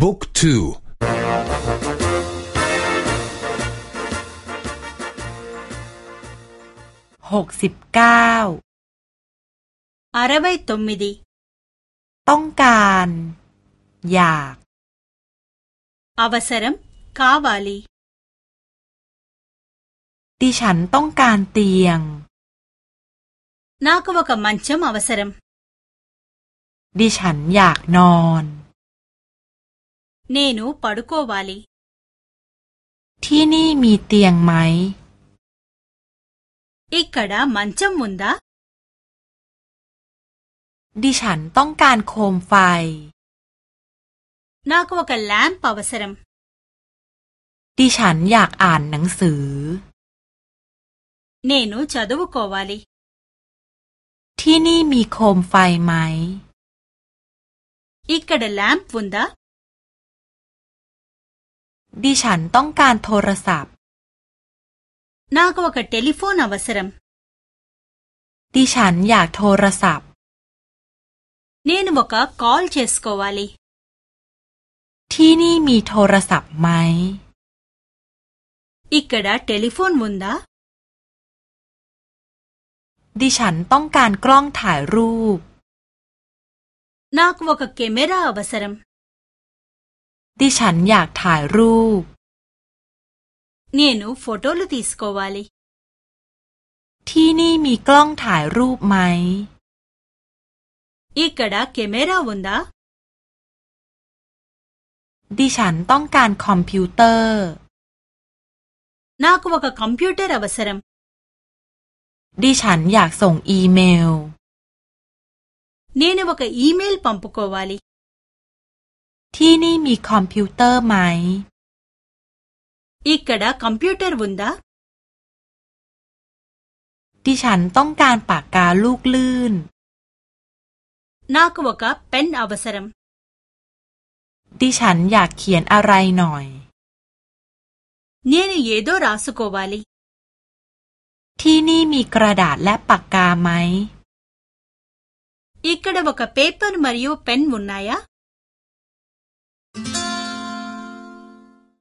บุ๊กทูหกสิบเก้าอารบายตมิดีต้องการ อยากอวสรัมคาวาลีดิฉันต้องการเตียงนากวกมันชมอวสรมดิฉันอยากนอน నేను పడుకోవాలి ที่นี่มีเตียงไหม ఇక్కడ మంచం ఉందా ดิฉันต้องการโคมไฟ నాకు ఒక ల్యాంప్ అవసరం ดิฉันอยากอ่านหนังสือ నేను చదువుకోవాలి ที่นี่มีโคมไฟไหม ఇక్కడ ల్యాంప్ ఉందా ดิฉันต้องการโทรศัพท์ నాకు ఒక టెలిఫోన్ అవసరం ดิฉันอยากโทรศัพท์ నేను ఒక కాల్ చేసుకోవాలి ที่นี่มีโทรศัพท์ไหม ఇక్కడ టెలిఫోన్ ఉందా ดิฉันต้องการกล้องถ่ายรูป నాకు ఒక కెమెరా అవసరం ดิฉันอยากถ่ายรูป నేను ఫోటోలు తీసుకోవాలి ที่นี่มีกล้องถ่ายรูปไหม ఇక్కడ కెమెరా ఉందా ดิฉันต้องการคอมพิวเตอร์ నాకు ఒక కంప్యూటర్ అవసరం ดิฉันอยากส่งอีเมล నేను ఒక ఈమెయిల్ పంపుకోవాలి ที่นี่มีคอมพิวเตอร์ไหม อีกกระดาคอมพิวเตอร์บุนดาดิฉันต้องการปากกาลูกลื่น นากวกับเป็นอวสรมดิฉันอยากเขียนอะไรหน่อย เนี่ยนี่เยโดราสุโกวาลีที่นี่มีกระดาษและปากกาไหม อีกกระดาบกับเปเปอร์มาริโอเป็นมุนนายะ